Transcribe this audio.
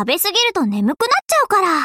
食べすぎると眠くなっちゃうから。